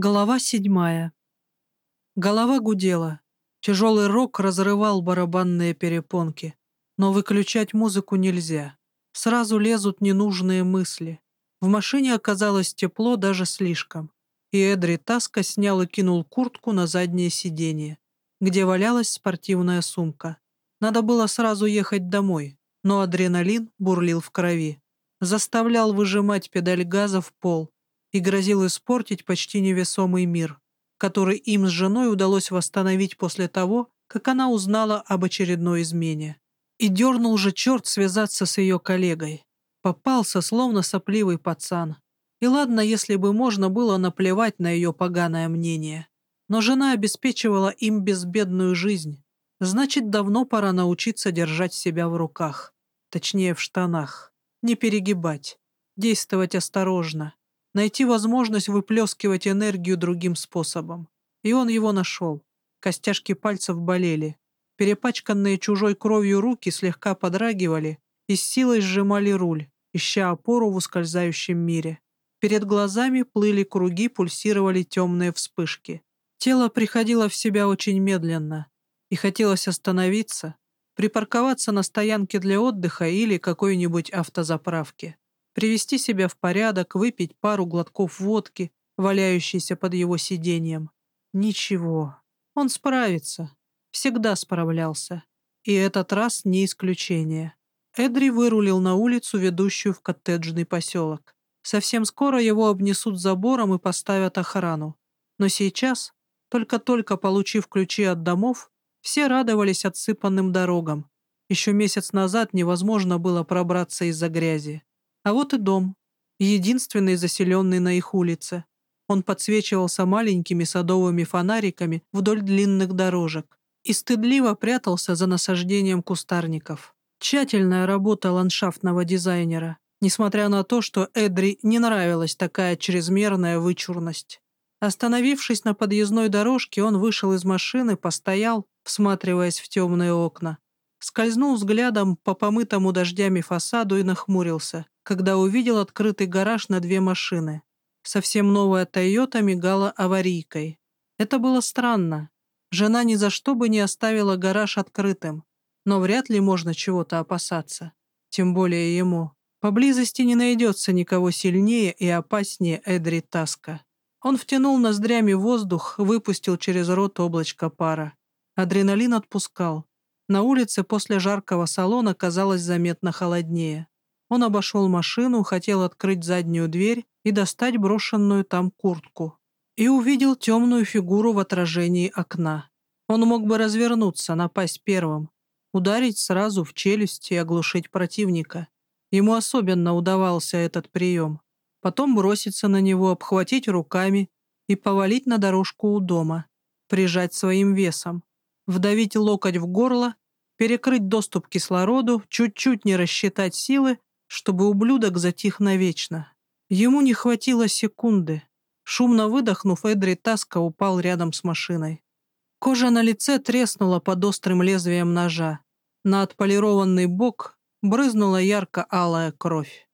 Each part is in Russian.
Голова седьмая. Голова гудела. Тяжелый рок разрывал барабанные перепонки. Но выключать музыку нельзя. Сразу лезут ненужные мысли. В машине оказалось тепло даже слишком. И Эдри Таска снял и кинул куртку на заднее сиденье, где валялась спортивная сумка. Надо было сразу ехать домой, но адреналин бурлил в крови. Заставлял выжимать педаль газа в пол, и грозил испортить почти невесомый мир, который им с женой удалось восстановить после того, как она узнала об очередной измене. И дернул же черт связаться с ее коллегой. Попался, словно сопливый пацан. И ладно, если бы можно было наплевать на ее поганое мнение. Но жена обеспечивала им безбедную жизнь. Значит, давно пора научиться держать себя в руках. Точнее, в штанах. Не перегибать. Действовать осторожно найти возможность выплескивать энергию другим способом. И он его нашел. Костяшки пальцев болели. Перепачканные чужой кровью руки слегка подрагивали и с силой сжимали руль, ища опору в ускользающем мире. Перед глазами плыли круги, пульсировали темные вспышки. Тело приходило в себя очень медленно, и хотелось остановиться, припарковаться на стоянке для отдыха или какой-нибудь автозаправке привести себя в порядок, выпить пару глотков водки, валяющейся под его сиденьем. Ничего. Он справится. Всегда справлялся. И этот раз не исключение. Эдри вырулил на улицу, ведущую в коттеджный поселок. Совсем скоро его обнесут забором и поставят охрану. Но сейчас, только-только получив ключи от домов, все радовались отсыпанным дорогам. Еще месяц назад невозможно было пробраться из-за грязи. А вот и дом, единственный заселенный на их улице. Он подсвечивался маленькими садовыми фонариками вдоль длинных дорожек и стыдливо прятался за насаждением кустарников. Тщательная работа ландшафтного дизайнера, несмотря на то, что Эдри не нравилась такая чрезмерная вычурность. Остановившись на подъездной дорожке, он вышел из машины, постоял, всматриваясь в темные окна. Скользнул взглядом по помытому дождями фасаду и нахмурился когда увидел открытый гараж на две машины. Совсем новая «Тойота» мигала аварийкой. Это было странно. Жена ни за что бы не оставила гараж открытым, но вряд ли можно чего-то опасаться. Тем более ему. Поблизости не найдется никого сильнее и опаснее Эдри Таска. Он втянул ноздрями воздух, выпустил через рот облачко пара. Адреналин отпускал. На улице после жаркого салона казалось заметно холоднее. Он обошел машину, хотел открыть заднюю дверь и достать брошенную там куртку. И увидел темную фигуру в отражении окна. Он мог бы развернуться, напасть первым, ударить сразу в челюсть и оглушить противника. Ему особенно удавался этот прием. Потом броситься на него, обхватить руками и повалить на дорожку у дома, прижать своим весом, вдавить локоть в горло, перекрыть доступ к кислороду, чуть-чуть не рассчитать силы чтобы ублюдок затих навечно. Ему не хватило секунды. Шумно выдохнув, Эдри Таска упал рядом с машиной. Кожа на лице треснула под острым лезвием ножа. На отполированный бок брызнула ярко-алая кровь.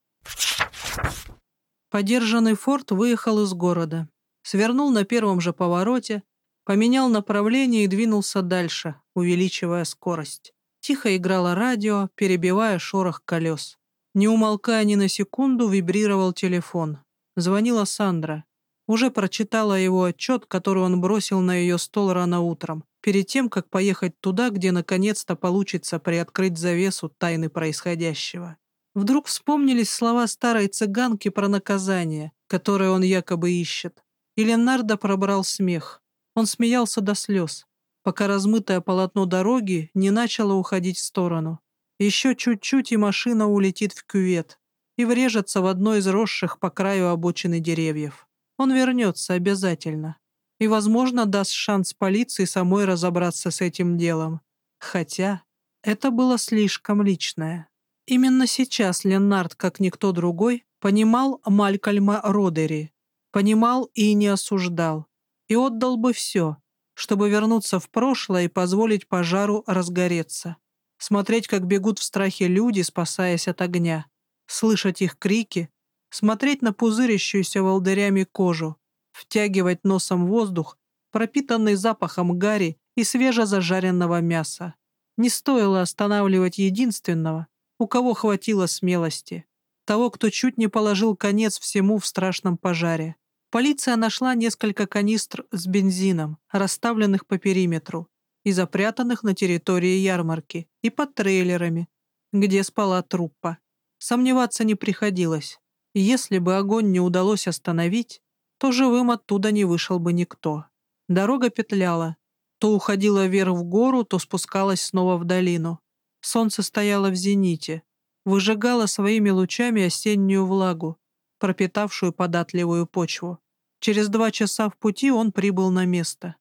Подержанный форт выехал из города. Свернул на первом же повороте, поменял направление и двинулся дальше, увеличивая скорость. Тихо играло радио, перебивая шорох колес. Не умолкая ни на секунду, вибрировал телефон. Звонила Сандра. Уже прочитала его отчет, который он бросил на ее стол рано утром, перед тем, как поехать туда, где наконец-то получится приоткрыть завесу тайны происходящего. Вдруг вспомнились слова старой цыганки про наказание, которое он якобы ищет. И Ленардо пробрал смех. Он смеялся до слез, пока размытое полотно дороги не начало уходить в сторону. Еще чуть-чуть, и машина улетит в кювет и врежется в одно из росших по краю обочины деревьев. Он вернется обязательно. И, возможно, даст шанс полиции самой разобраться с этим делом. Хотя это было слишком личное. Именно сейчас Леннард, как никто другой, понимал Малькольма Родери, понимал и не осуждал, и отдал бы все, чтобы вернуться в прошлое и позволить пожару разгореться смотреть, как бегут в страхе люди, спасаясь от огня, слышать их крики, смотреть на пузырящуюся волдырями кожу, втягивать носом воздух, пропитанный запахом гари и свежезажаренного мяса. Не стоило останавливать единственного, у кого хватило смелости. Того, кто чуть не положил конец всему в страшном пожаре. Полиция нашла несколько канистр с бензином, расставленных по периметру и запрятанных на территории ярмарки и под трейлерами, где спала труппа. Сомневаться не приходилось. Если бы огонь не удалось остановить, то живым оттуда не вышел бы никто. Дорога петляла. То уходила вверх в гору, то спускалась снова в долину. Солнце стояло в зените, выжигало своими лучами осеннюю влагу, пропитавшую податливую почву. Через два часа в пути он прибыл на место.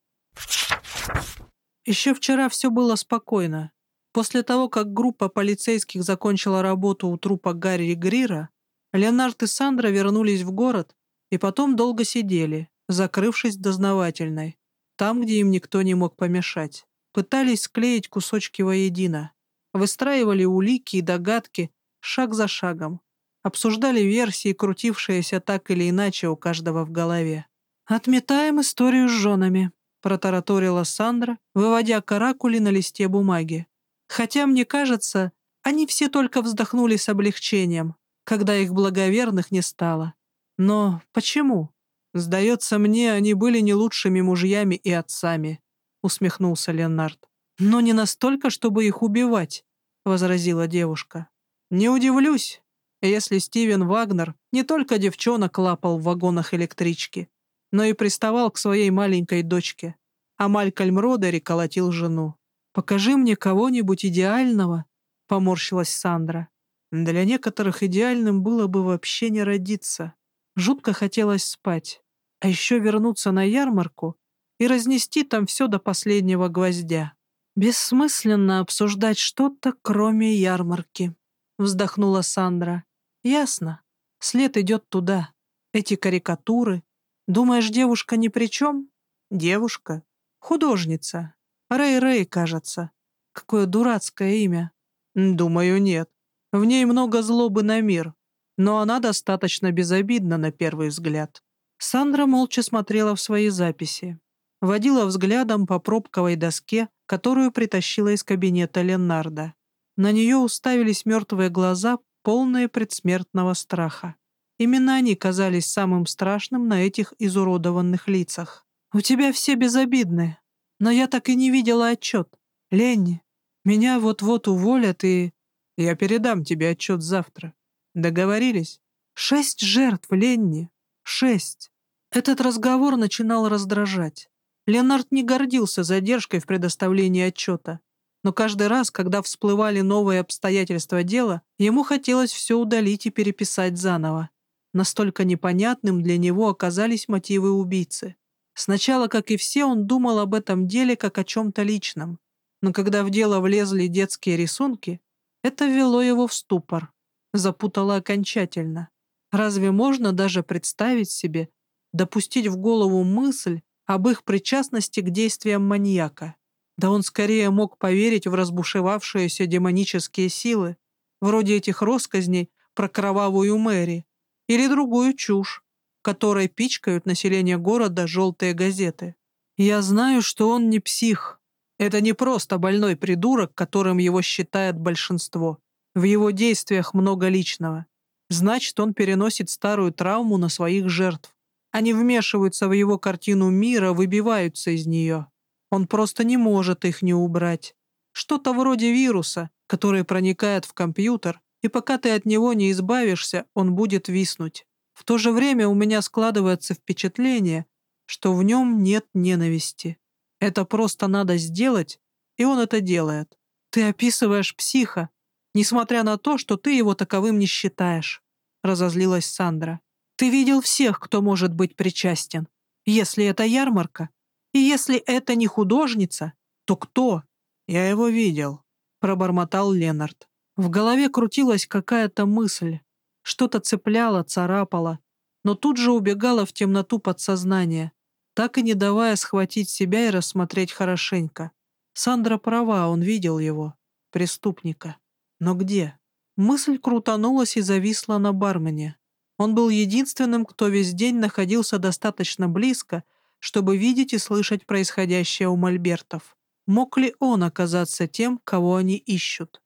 Еще вчера все было спокойно. После того, как группа полицейских закончила работу у трупа Гарри Грира, Леонард и Сандра вернулись в город и потом долго сидели, закрывшись дознавательной, там, где им никто не мог помешать. Пытались склеить кусочки воедино. Выстраивали улики и догадки шаг за шагом обсуждали версии, крутившиеся так или иначе у каждого в голове. «Отметаем историю с женами», — протараторила Сандра, выводя каракули на листе бумаги. «Хотя, мне кажется, они все только вздохнули с облегчением, когда их благоверных не стало. Но почему? Сдается мне, они были не лучшими мужьями и отцами», — усмехнулся Ленард. «Но не настолько, чтобы их убивать», — возразила девушка. «Не удивлюсь, если Стивен Вагнер не только девчонок лапал в вагонах электрички, но и приставал к своей маленькой дочке, а Малькольм Родери колотил жену. «Покажи мне кого-нибудь идеального», — поморщилась Сандра. Для некоторых идеальным было бы вообще не родиться. Жутко хотелось спать, а еще вернуться на ярмарку и разнести там все до последнего гвоздя. Бессмысленно обсуждать что-то, кроме ярмарки, вздохнула Сандра. Ясно. След идет туда. Эти карикатуры. Думаешь, девушка ни при чем? Девушка. Художница. Рэй-Рэй, кажется. Какое дурацкое имя. Думаю, нет. В ней много злобы на мир. Но она достаточно безобидна на первый взгляд. Сандра молча смотрела в свои записи. Водила взглядом по пробковой доске, которую притащила из кабинета Ленарда. На нее уставились мертвые глаза, полные предсмертного страха. Именно они казались самым страшным на этих изуродованных лицах. «У тебя все безобидны, но я так и не видела отчет. Ленни, меня вот-вот уволят и...» «Я передам тебе отчет завтра. Договорились?» «Шесть жертв, Ленни. Шесть». Этот разговор начинал раздражать. Леонард не гордился задержкой в предоставлении отчета но каждый раз, когда всплывали новые обстоятельства дела, ему хотелось все удалить и переписать заново. Настолько непонятным для него оказались мотивы убийцы. Сначала, как и все, он думал об этом деле как о чем-то личном, но когда в дело влезли детские рисунки, это ввело его в ступор, запутало окончательно. Разве можно даже представить себе, допустить в голову мысль об их причастности к действиям маньяка? Да он скорее мог поверить в разбушевавшиеся демонические силы, вроде этих росказней про кровавую Мэри или другую чушь, которой пичкают население города желтые газеты. Я знаю, что он не псих. Это не просто больной придурок, которым его считает большинство. В его действиях много личного. Значит, он переносит старую травму на своих жертв. Они вмешиваются в его картину мира, выбиваются из нее. Он просто не может их не убрать. Что-то вроде вируса, который проникает в компьютер, и пока ты от него не избавишься, он будет виснуть. В то же время у меня складывается впечатление, что в нем нет ненависти. Это просто надо сделать, и он это делает. Ты описываешь психа, несмотря на то, что ты его таковым не считаешь», — разозлилась Сандра. «Ты видел всех, кто может быть причастен. Если это ярмарка, и если это не художница, то кто? Я его видел, пробормотал Ленард. В голове крутилась какая-то мысль. Что-то цепляло, царапало, но тут же убегало в темноту подсознания, так и не давая схватить себя и рассмотреть хорошенько. Сандра права, он видел его, преступника. Но где? Мысль крутанулась и зависла на бармене. Он был единственным, кто весь день находился достаточно близко, чтобы видеть и слышать происходящее у мольбертов. Мог ли он оказаться тем, кого они ищут?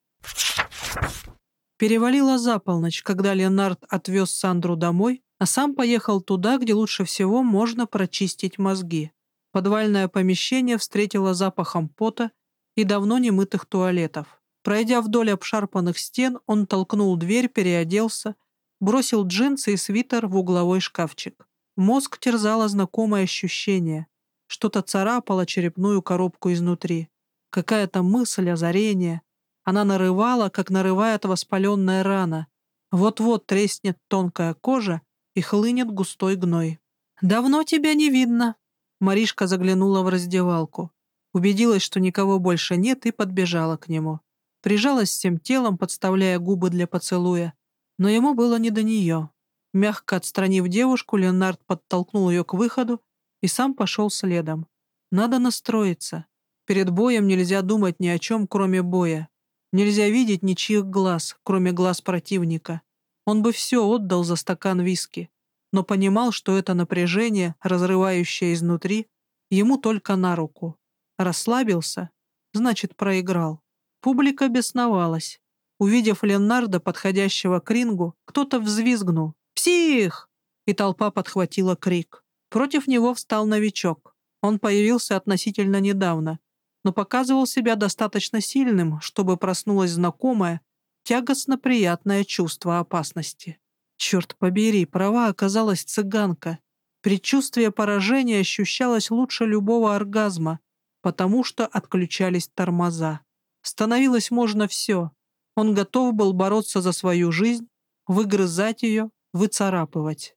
Перевалило за полночь, когда Леонард отвез Сандру домой, а сам поехал туда, где лучше всего можно прочистить мозги. Подвальное помещение встретило запахом пота и давно немытых туалетов. Пройдя вдоль обшарпанных стен, он толкнул дверь, переоделся, бросил джинсы и свитер в угловой шкафчик. Мозг терзало знакомое ощущение. Что-то царапало черепную коробку изнутри. Какая-то мысль, озарение. Она нарывала, как нарывает воспаленная рана. Вот-вот треснет тонкая кожа и хлынет густой гной. «Давно тебя не видно». Маришка заглянула в раздевалку. Убедилась, что никого больше нет, и подбежала к нему. Прижалась всем телом, подставляя губы для поцелуя. Но ему было не до нее. Мягко отстранив девушку, Леонард подтолкнул ее к выходу и сам пошел следом. Надо настроиться. Перед боем нельзя думать ни о чем, кроме боя. Нельзя видеть ничьих глаз, кроме глаз противника. Он бы все отдал за стакан виски, но понимал, что это напряжение, разрывающее изнутри, ему только на руку. Расслабился, значит, проиграл. Публика бесновалась. Увидев Леннарда, подходящего к рингу, кто-то взвизгнул. «Псих!» И толпа подхватила крик. Против него встал новичок. Он появился относительно недавно, но показывал себя достаточно сильным, чтобы проснулось знакомое, тягостно приятное чувство опасности. Черт побери, права оказалась цыганка. Предчувствие поражения ощущалось лучше любого оргазма, потому что отключались тормоза. Становилось можно все. Он готов был бороться за свою жизнь, выгрызать ее, выцарапывать.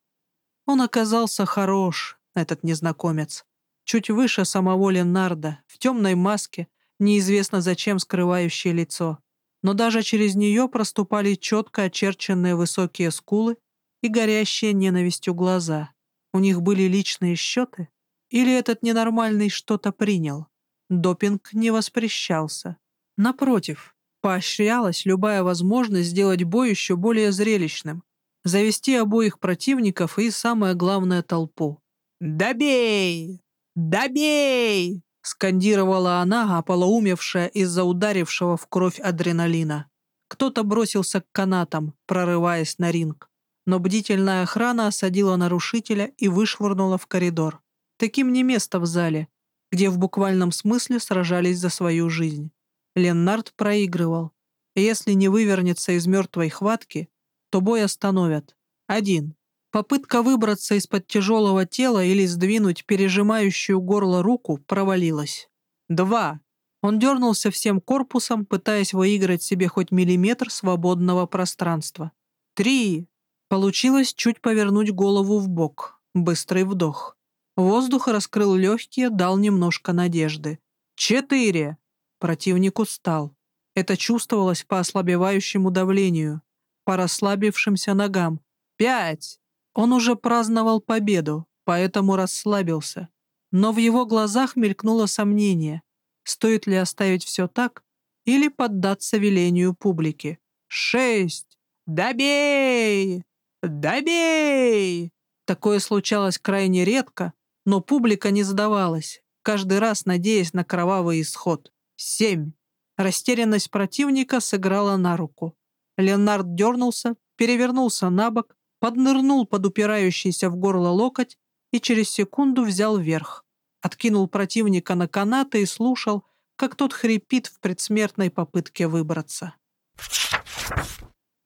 Он оказался хорош, этот незнакомец. Чуть выше самого Ленарда, в темной маске, неизвестно зачем скрывающее лицо но даже через нее проступали четко очерченные высокие скулы и горящие ненавистью глаза. У них были личные счеты? Или этот ненормальный что-то принял? Допинг не воспрещался. Напротив, поощрялась любая возможность сделать бой еще более зрелищным, завести обоих противников и, самое главное, толпу. «Добей! Добей!» — скандировала она, ополоумевшая из-за ударившего в кровь адреналина. Кто-то бросился к канатам, прорываясь на ринг. Но бдительная охрана осадила нарушителя и вышвырнула в коридор. Таким не место в зале, где в буквальном смысле сражались за свою жизнь. Леннард проигрывал. если не вывернется из мертвой хватки, то бой остановят. Один. Попытка выбраться из-под тяжелого тела или сдвинуть пережимающую горло руку провалилась. Два. Он дернулся всем корпусом, пытаясь выиграть себе хоть миллиметр свободного пространства. Три. Получилось чуть повернуть голову в бок. Быстрый вдох. Воздух раскрыл легкие, дал немножко надежды. Четыре. Противник устал. Это чувствовалось по ослабевающему давлению, по расслабившимся ногам. Пять. Он уже праздновал победу, поэтому расслабился. Но в его глазах мелькнуло сомнение, стоит ли оставить все так или поддаться велению публики. «Шесть! Добей! Добей!» Такое случалось крайне редко, но публика не сдавалась, каждый раз надеясь на кровавый исход. «Семь!» Растерянность противника сыграла на руку. Леонард дернулся, перевернулся на бок, поднырнул под упирающийся в горло локоть и через секунду взял верх. Откинул противника на канаты и слушал, как тот хрипит в предсмертной попытке выбраться.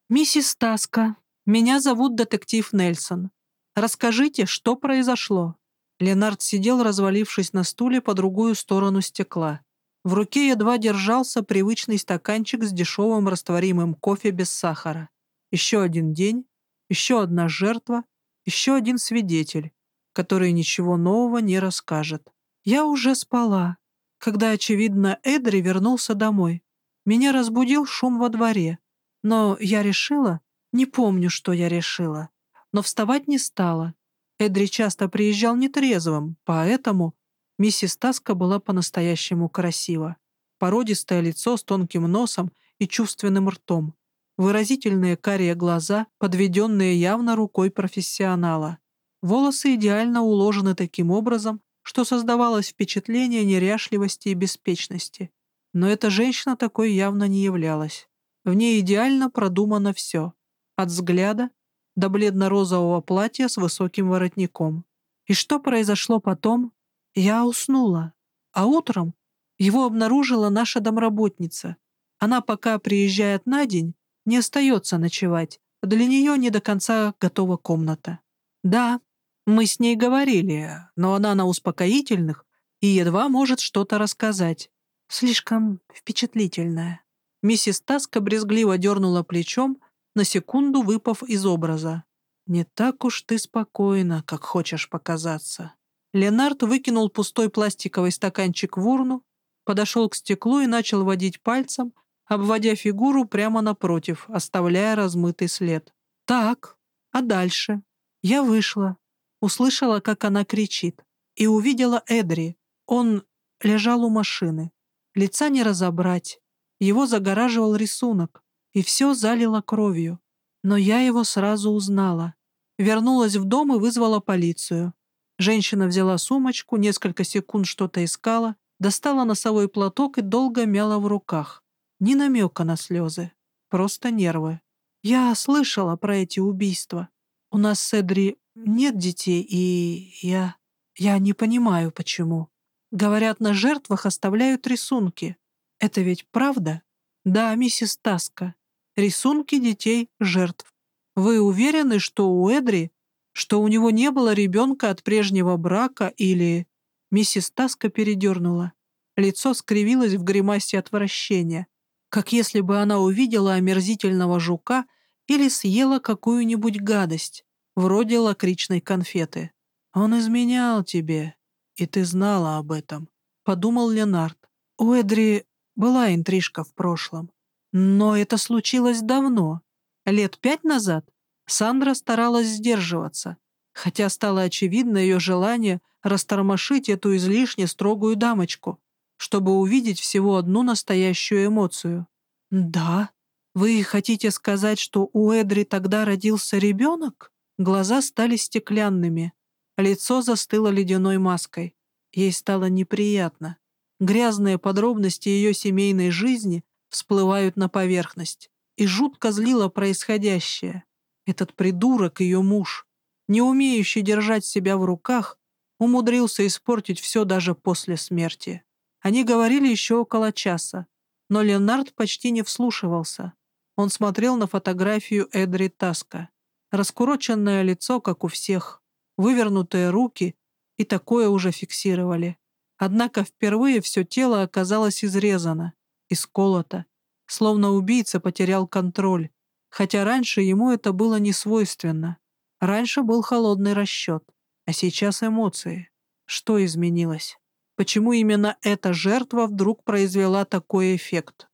«Миссис Таска, меня зовут детектив Нельсон. Расскажите, что произошло?» Ленард сидел, развалившись на стуле по другую сторону стекла. В руке едва держался привычный стаканчик с дешевым растворимым кофе без сахара. Еще один день, еще одна жертва, еще один свидетель, который ничего нового не расскажет. Я уже спала, когда, очевидно, Эдри вернулся домой. Меня разбудил шум во дворе. Но я решила, не помню, что я решила, но вставать не стала. Эдри часто приезжал нетрезвым, поэтому миссис Таска была по-настоящему красива. Породистое лицо с тонким носом и чувственным ртом. выразительные карие глаза, подведенные явно рукой профессионала. Волосы идеально уложены таким образом, что создавалось впечатление неряшливости и беспечности. Но эта женщина такой явно не являлась. В ней идеально продумано все. От взгляда до бледно-розового платья с высоким воротником. И что произошло потом? Я уснула. А утром его обнаружила наша домработница. Она пока приезжает на день, не остается ночевать. Для нее не до конца готова комната. Да, мы с ней говорили, но она на успокоительных и едва может что-то рассказать. Слишком впечатлительная. Миссис Таска брезгливо дернула плечом, на секунду выпав из образа. «Не так уж ты спокойна, как хочешь показаться». Ленард выкинул пустой пластиковый стаканчик в урну, подошел к стеклу и начал водить пальцем, обводя фигуру прямо напротив, оставляя размытый след. «Так, а дальше?» Я вышла, услышала, как она кричит, и увидела Эдри. Он лежал у машины. Лица не разобрать. Его загораживал рисунок, и все залило кровью. Но я его сразу узнала. Вернулась в дом и вызвала полицию. Женщина взяла сумочку, несколько секунд что-то искала, достала носовой платок и долго мяла в руках. Ни намека на слезы, просто нервы. Я слышала про эти убийства. У нас с Эдри нет детей, и я... Я не понимаю, почему. Говорят, на жертвах оставляют рисунки. Это ведь правда? Да, миссис Таска. Рисунки детей жертв. Вы уверены, что у Эдри, что у него не было ребенка от прежнего брака или... Миссис Таска передернула. Лицо скривилось в гримасе отвращения, как если бы она увидела омерзительного жука или съела какую-нибудь гадость, вроде лакричной конфеты. «Он изменял тебе, и ты знала об этом», — подумал Ленард. У Эдри была интрижка в прошлом. Но это случилось давно. Лет пять назад Сандра старалась сдерживаться, хотя стало очевидно ее желание растормошить эту излишне строгую дамочку, чтобы увидеть всего одну настоящую эмоцию. «Да? Вы хотите сказать, что у Эдри тогда родился ребенок?» Глаза стали стеклянными, лицо застыло ледяной маской. Ей стало неприятно. Грязные подробности ее семейной жизни всплывают на поверхность. И жутко злило происходящее. Этот придурок, ее муж, не умеющий держать себя в руках, умудрился испортить все даже после смерти. Они говорили еще около часа, но Леонард почти не вслушивался. Он смотрел на фотографию Эдри Таска. Раскуроченное лицо, как у всех, вывернутые руки, и такое уже фиксировали. Однако впервые все тело оказалось изрезано, исколото, словно убийца потерял контроль, хотя раньше ему это было не свойственно. Раньше был холодный расчет, а сейчас эмоции. Что изменилось? почему именно эта жертва вдруг произвела такой эффект.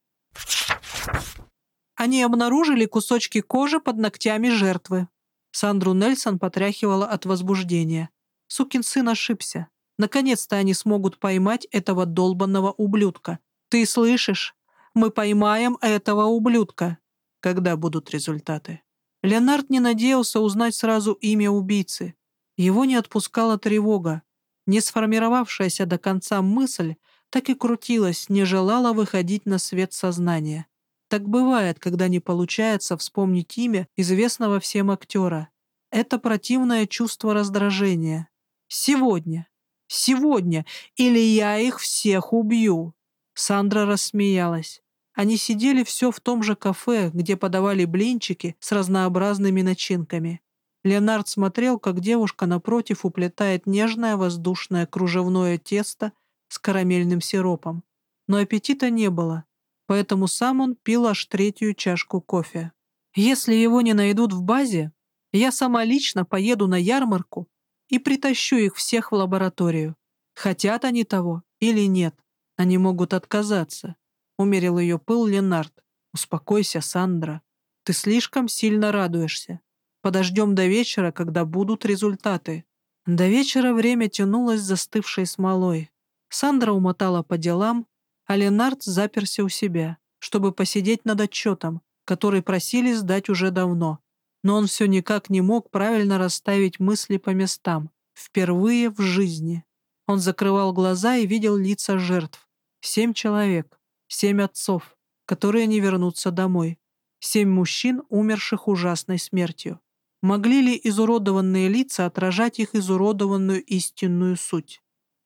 Они обнаружили кусочки кожи под ногтями жертвы. Сандру Нельсон потряхивала от возбуждения. Сукин сын ошибся. Наконец-то они смогут поймать этого долбанного ублюдка. Ты слышишь? Мы поймаем этого ублюдка. Когда будут результаты? Леонард не надеялся узнать сразу имя убийцы. Его не отпускала тревога. Не сформировавшаяся до конца мысль так и крутилась, не желала выходить на свет сознания. Так бывает, когда не получается вспомнить имя известного всем актера. Это противное чувство раздражения. Сегодня. Сегодня. Или я их всех убью. Сандра рассмеялась. Они сидели все в том же кафе, где подавали блинчики с разнообразными начинками. Леонард смотрел, как девушка напротив уплетает нежное воздушное кружевное тесто с карамельным сиропом. Но аппетита не было, поэтому сам он пил аж третью чашку кофе. «Если его не найдут в базе, я сама лично поеду на ярмарку и притащу их всех в лабораторию. Хотят они того или нет, они могут отказаться», — умерил ее пыл Ленард. «Успокойся, Сандра. Ты слишком сильно радуешься. Подождем до вечера, когда будут результаты. До вечера время тянулось застывшей смолой. Сандра умотала по делам, а Ленард заперся у себя, чтобы посидеть над отчетом, который просили сдать уже давно. Но он все никак не мог правильно расставить мысли по местам. Впервые в жизни. Он закрывал глаза и видел лица жертв. Семь человек, семь отцов, которые не вернутся домой. Семь мужчин, умерших ужасной смертью. Могли ли изуродованные лица отражать их изуродованную истинную суть?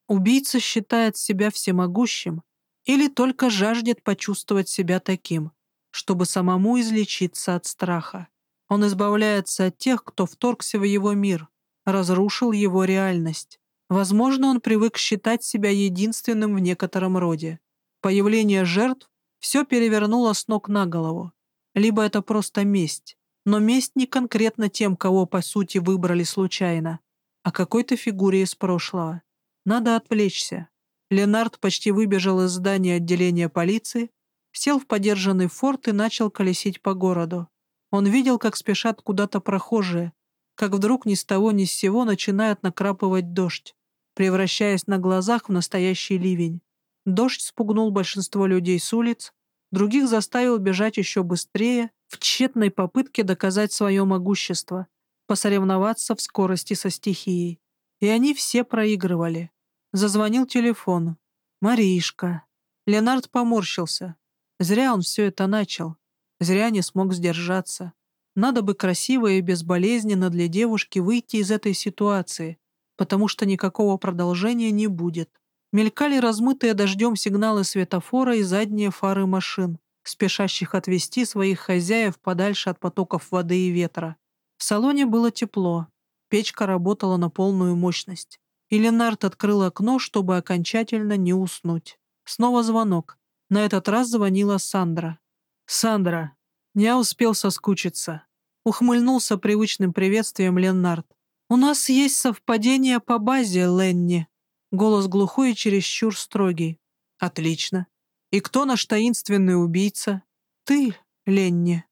Убийца считает себя всемогущим или только жаждет почувствовать себя таким, чтобы самому излечиться от страха. Он избавляется от тех, кто вторгся в его мир, разрушил его реальность. Возможно, он привык считать себя единственным в некотором роде. Появление жертв все перевернуло с ног на голову. Либо это просто месть, но месть не конкретно тем, кого по сути выбрали случайно, а какой-то фигуре из прошлого. Надо отвлечься. Ленард почти выбежал из здания отделения полиции, сел в подержанный форт и начал колесить по городу. Он видел, как спешат куда-то прохожие, как вдруг ни с того ни с сего начинает накрапывать дождь, превращаясь на глазах в настоящий ливень. Дождь спугнул большинство людей с улиц, других заставил бежать еще быстрее в тщетной попытке доказать свое могущество, посоревноваться в скорости со стихией. И они все проигрывали. Зазвонил телефон. «Маришка». Ленард поморщился. Зря он все это начал. Зря не смог сдержаться. Надо бы красиво и безболезненно для девушки выйти из этой ситуации, потому что никакого продолжения не будет. Мелькали размытые дождем сигналы светофора и задние фары машин, спешащих отвезти своих хозяев подальше от потоков воды и ветра. В салоне было тепло. Печка работала на полную мощность и Ленард открыл окно, чтобы окончательно не уснуть. Снова звонок. На этот раз звонила Сандра. «Сандра, я успел соскучиться», — ухмыльнулся привычным приветствием Ленард. «У нас есть совпадение по базе, Ленни». Голос глухой и чересчур строгий. «Отлично. И кто наш таинственный убийца?» «Ты, Ленни».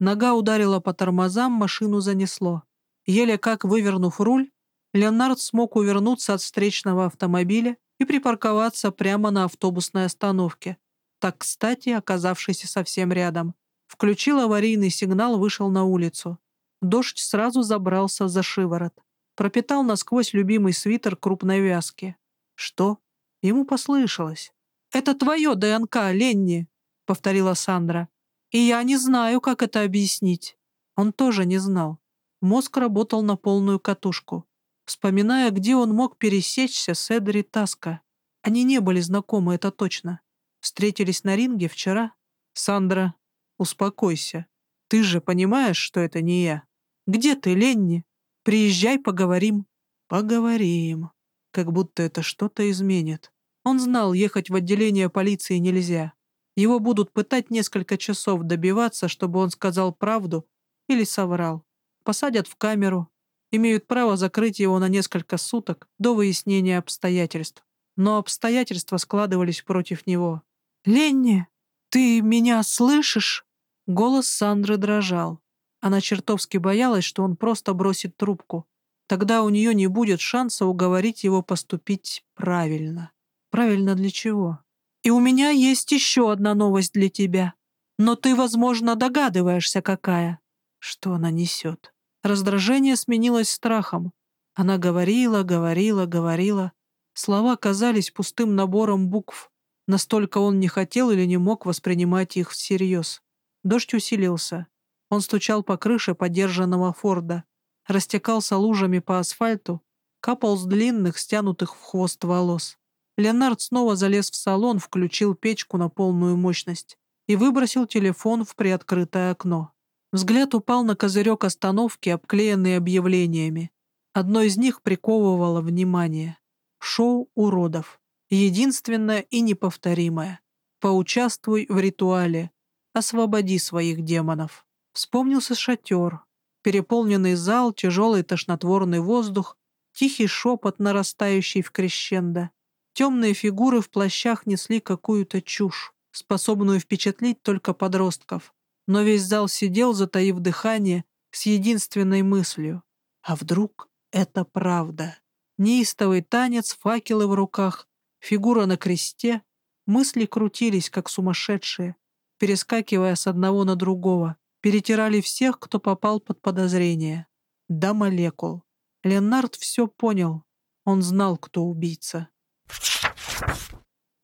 Нога ударила по тормозам, машину занесло. Еле как вывернув руль, Леонард смог увернуться от встречного автомобиля и припарковаться прямо на автобусной остановке, так кстати оказавшийся совсем рядом. Включил аварийный сигнал, вышел на улицу. Дождь сразу забрался за шиворот. Пропитал насквозь любимый свитер крупной вязки. Что? Ему послышалось. «Это твое ДНК, Ленни», — повторила Сандра. «И я не знаю, как это объяснить». Он тоже не знал. Мозг работал на полную катушку вспоминая, где он мог пересечься с Эдри Таска. Они не были знакомы, это точно. Встретились на ринге вчера. «Сандра, успокойся. Ты же понимаешь, что это не я. Где ты, Ленни? Приезжай, поговорим». «Поговорим». Как будто это что-то изменит. Он знал, ехать в отделение полиции нельзя. Его будут пытать несколько часов, добиваться, чтобы он сказал правду или соврал. Посадят в камеру, имеют право закрыть его на несколько суток до выяснения обстоятельств. Но обстоятельства складывались против него. «Ленни, ты меня слышишь?» Голос Сандры дрожал. Она чертовски боялась, что он просто бросит трубку. Тогда у нее не будет шанса уговорить его поступить правильно. Правильно для чего? «И у меня есть еще одна новость для тебя. Но ты, возможно, догадываешься, какая». Что она несет? Раздражение сменилось страхом. Она говорила, говорила, говорила. Слова казались пустым набором букв. Настолько он не хотел или не мог воспринимать их всерьез. Дождь усилился. Он стучал по крыше подержанного Форда, растекался лужами по асфальту, капал с длинных, стянутых в хвост волос. Леонард снова залез в салон, включил печку на полную мощность и выбросил телефон в приоткрытое окно. Взгляд упал на козырек остановки, обклеенный объявлениями. Одно из них приковывало внимание. Шоу уродов. Единственное и неповторимое. Поучаствуй в ритуале. Освободи своих демонов. Вспомнился шатер. Переполненный зал, тяжелый тошнотворный воздух, тихий шепот, нарастающий в крещендо. Темные фигуры в плащах несли какую-то чушь, способную впечатлить только подростков но весь зал сидел, затаив дыхание, с единственной мыслью. А вдруг это правда? Неистовый танец, факелы в руках, фигура на кресте. Мысли крутились, как сумасшедшие. перескакивая с одного на другого, перетирали всех, кто попал под подозрение. До молекул. Ленард все понял. Он знал, кто убийца.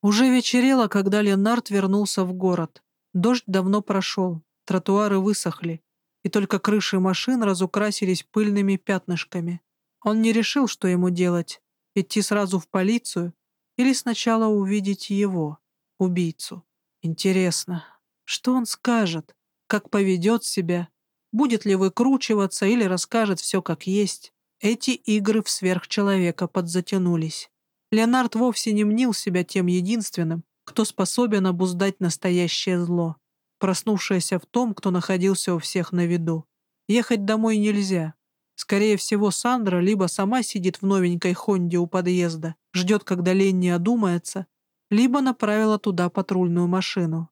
Уже вечерело, когда Ленард вернулся в город. Дождь давно прошел, тротуары высохли, и только крыши машин разукрасились пыльными пятнышками. Он не решил, что ему делать — идти сразу в полицию или сначала увидеть его, убийцу. Интересно, что он скажет, как поведет себя, будет ли выкручиваться или расскажет все как есть. Эти игры в сверхчеловека подзатянулись. Леонард вовсе не мнил себя тем единственным, кто способен обуздать настоящее зло, проснувшееся в том, кто находился у всех на виду. Ехать домой нельзя. Скорее всего, Сандра либо сама сидит в новенькой Хонде у подъезда, ждет, когда Ленни одумается, либо направила туда патрульную машину.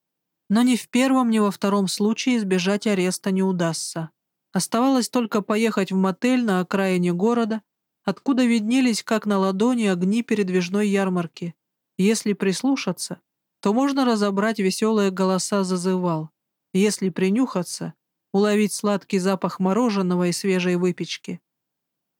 Но ни в первом, ни во втором случае избежать ареста не удастся. Оставалось только поехать в мотель на окраине города, откуда виднелись как на ладони огни передвижной ярмарки. Если прислушаться, то можно разобрать веселые голоса зазывал. Если принюхаться, уловить сладкий запах мороженого и свежей выпечки.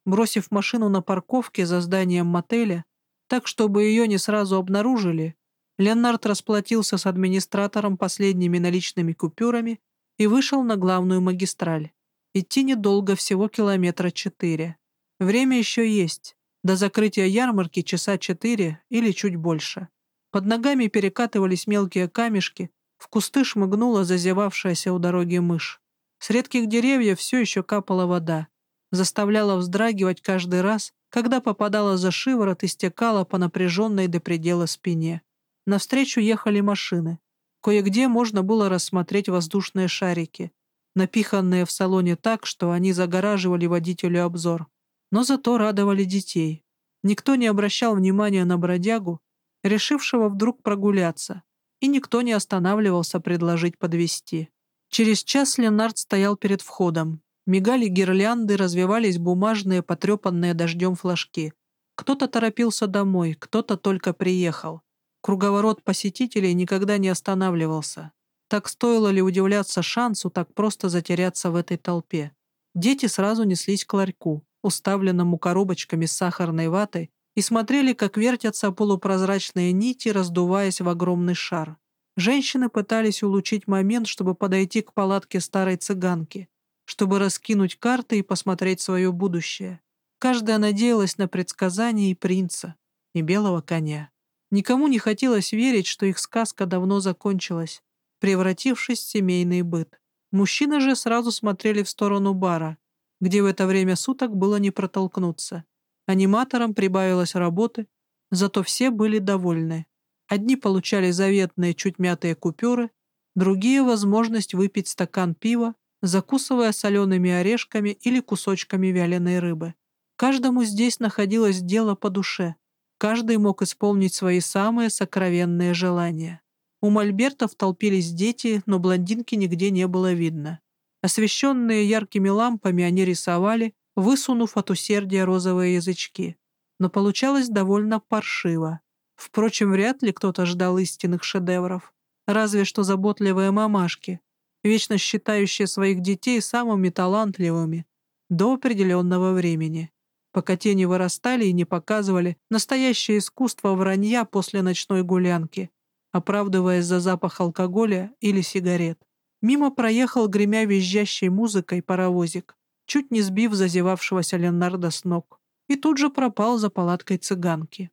Бросив машину на парковке за зданием мотеля, так, чтобы ее не сразу обнаружили, Леонард расплатился с администратором последними наличными купюрами и вышел на главную магистраль. Идти недолго, всего километра четыре. Время еще есть. До закрытия ярмарки часа четыре или чуть больше. Под ногами перекатывались мелкие камешки, в кусты шмыгнула зазевавшаяся у дороги мышь. С редких деревьев все еще капала вода, заставляла вздрагивать каждый раз, когда попадала за шиворот и стекала по напряженной до предела спине. Навстречу ехали машины. Кое-где можно было рассмотреть воздушные шарики, напиханные в салоне так, что они загораживали водителю обзор. Но зато радовали детей. Никто не обращал внимания на бродягу, решившего вдруг прогуляться, и никто не останавливался предложить подвести. Через час Ленард стоял перед входом. Мигали гирлянды, развивались бумажные, потрепанные дождем флажки. Кто-то торопился домой, кто-то только приехал. Круговорот посетителей никогда не останавливался. Так стоило ли удивляться шансу так просто затеряться в этой толпе? Дети сразу неслись к ларьку, уставленному коробочками с сахарной ватой, и смотрели, как вертятся полупрозрачные нити, раздуваясь в огромный шар. Женщины пытались улучшить момент, чтобы подойти к палатке старой цыганки, чтобы раскинуть карты и посмотреть свое будущее. Каждая надеялась на предсказание и принца, и белого коня. Никому не хотелось верить, что их сказка давно закончилась, превратившись в семейный быт. Мужчины же сразу смотрели в сторону бара, где в это время суток было не протолкнуться. Аниматорам прибавилось работы, зато все были довольны. Одни получали заветные чуть мятые купюры, другие — возможность выпить стакан пива, закусывая солеными орешками или кусочками вяленой рыбы. Каждому здесь находилось дело по душе. Каждый мог исполнить свои самые сокровенные желания. У мольбертов толпились дети, но блондинки нигде не было видно. Освещенные яркими лампами они рисовали, высунув от усердия розовые язычки. Но получалось довольно паршиво. Впрочем, вряд ли кто-то ждал истинных шедевров. Разве что заботливые мамашки, вечно считающие своих детей самыми талантливыми до определенного времени, пока те вырастали и не показывали настоящее искусство вранья после ночной гулянки, оправдываясь за запах алкоголя или сигарет. Мимо проехал, гремя визжащей музыкой, паровозик чуть не сбив зазевавшегося Ленарда с ног, и тут же пропал за палаткой цыганки.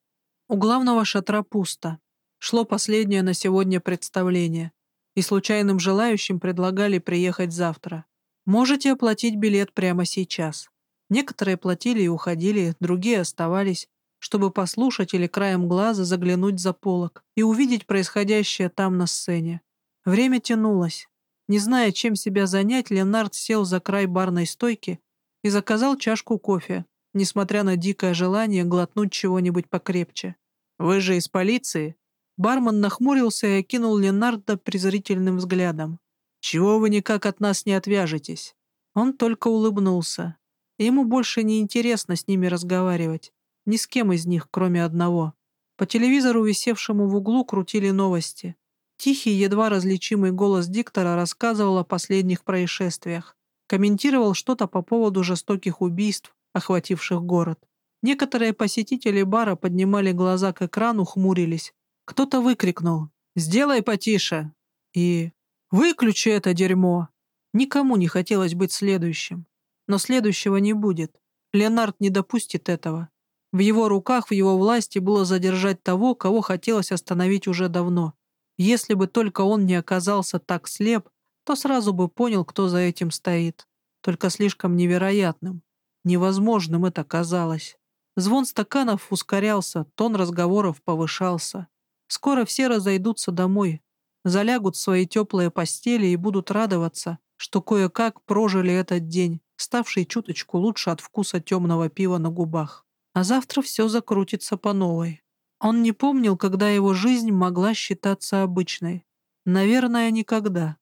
У главного шатра пусто. Шло последнее на сегодня представление, и случайным желающим предлагали приехать завтра. Можете оплатить билет прямо сейчас. Некоторые платили и уходили, другие оставались, чтобы послушать или краем глаза заглянуть за полок и увидеть происходящее там на сцене. Время тянулось. Не зная, чем себя занять, Ленард сел за край барной стойки и заказал чашку кофе, несмотря на дикое желание глотнуть чего-нибудь покрепче. «Вы же из полиции?» Бармен нахмурился и окинул Ленарда презрительным взглядом. «Чего вы никак от нас не отвяжетесь?» Он только улыбнулся. Ему больше не интересно с ними разговаривать. Ни с кем из них, кроме одного. По телевизору, висевшему в углу, крутили новости. Тихий, едва различимый голос диктора рассказывал о последних происшествиях. Комментировал что-то по поводу жестоких убийств, охвативших город. Некоторые посетители бара поднимали глаза к экрану, хмурились. Кто-то выкрикнул «Сделай потише!» и «Выключи это дерьмо!» Никому не хотелось быть следующим. Но следующего не будет. Леонард не допустит этого. В его руках, в его власти было задержать того, кого хотелось остановить уже давно. Если бы только он не оказался так слеп, то сразу бы понял, кто за этим стоит. Только слишком невероятным. Невозможным это казалось. Звон стаканов ускорялся, тон разговоров повышался. Скоро все разойдутся домой, залягут в свои теплые постели и будут радоваться, что кое-как прожили этот день, ставший чуточку лучше от вкуса темного пива на губах. А завтра все закрутится по новой. Он не помнил, когда его жизнь могла считаться обычной. Наверное, никогда.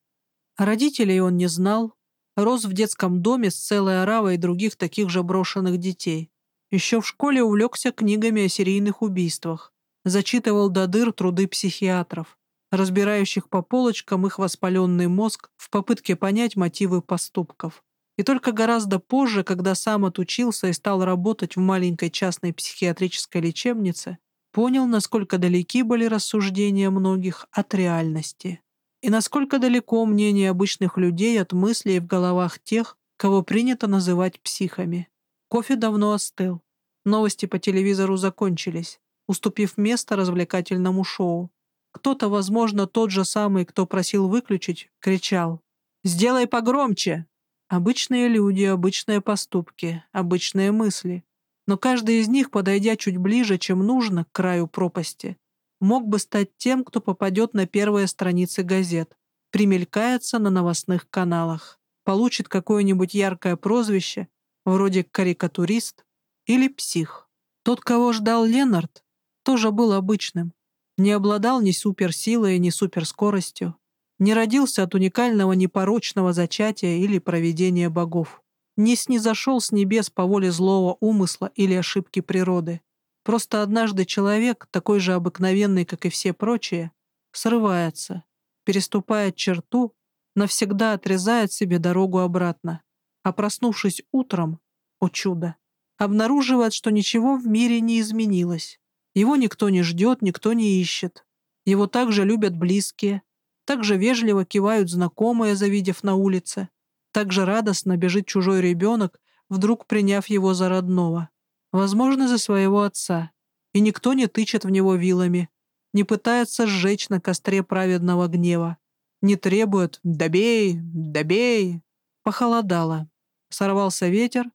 Родителей он не знал, рос в детском доме с целой оравой других таких же брошенных детей. Еще в школе увлекся книгами о серийных убийствах, зачитывал до дыр труды психиатров, разбирающих по полочкам их воспаленный мозг в попытке понять мотивы поступков. И только гораздо позже, когда сам отучился и стал работать в маленькой частной психиатрической лечебнице, понял, насколько далеки были рассуждения многих от реальности и насколько далеко мнение обычных людей от мыслей в головах тех, кого принято называть психами. Кофе давно остыл. Новости по телевизору закончились, уступив место развлекательному шоу. Кто-то, возможно, тот же самый, кто просил выключить, кричал «Сделай погромче!» Обычные люди, обычные поступки, обычные мысли. Но каждый из них, подойдя чуть ближе, чем нужно, к краю пропасти, мог бы стать тем, кто попадет на первые страницы газет, примелькается на новостных каналах, получит какое-нибудь яркое прозвище, вроде карикатурист или псих. Тот, кого ждал Ленард, тоже был обычным. Не обладал ни суперсилой, ни суперскоростью. Не родился от уникального непорочного зачатия или проведения богов. Не снизошел с небес по воле злого умысла или ошибки природы. Просто однажды человек, такой же обыкновенный, как и все прочие, срывается, переступает черту, навсегда отрезает себе дорогу обратно. А проснувшись утром, о чудо, обнаруживает, что ничего в мире не изменилось. Его никто не ждет, никто не ищет. Его также любят близкие, также вежливо кивают знакомые, завидев на улице, также радостно бежит чужой ребенок, вдруг приняв его за родного. Возможно, за своего отца. И никто не тычет в него вилами, не пытается сжечь на костре праведного гнева, не требует «добей, добей». Похолодало. Сорвался ветер,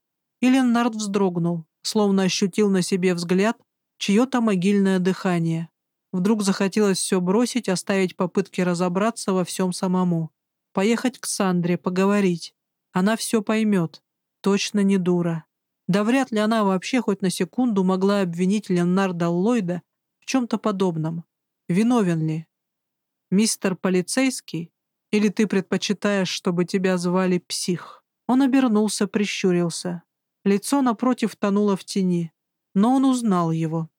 и Леннард вздрогнул, словно ощутил на себе взгляд чье-то могильное дыхание. Вдруг захотелось все бросить, оставить попытки разобраться во всем самому. Поехать к Сандре, поговорить. Она все поймет. Точно не дура. Да вряд ли она вообще хоть на секунду могла обвинить Леонарда Ллойда в чем-то подобном. Виновен ли? Мистер полицейский? Или ты предпочитаешь, чтобы тебя звали псих? Он обернулся, прищурился. Лицо напротив тонуло в тени, но он узнал его.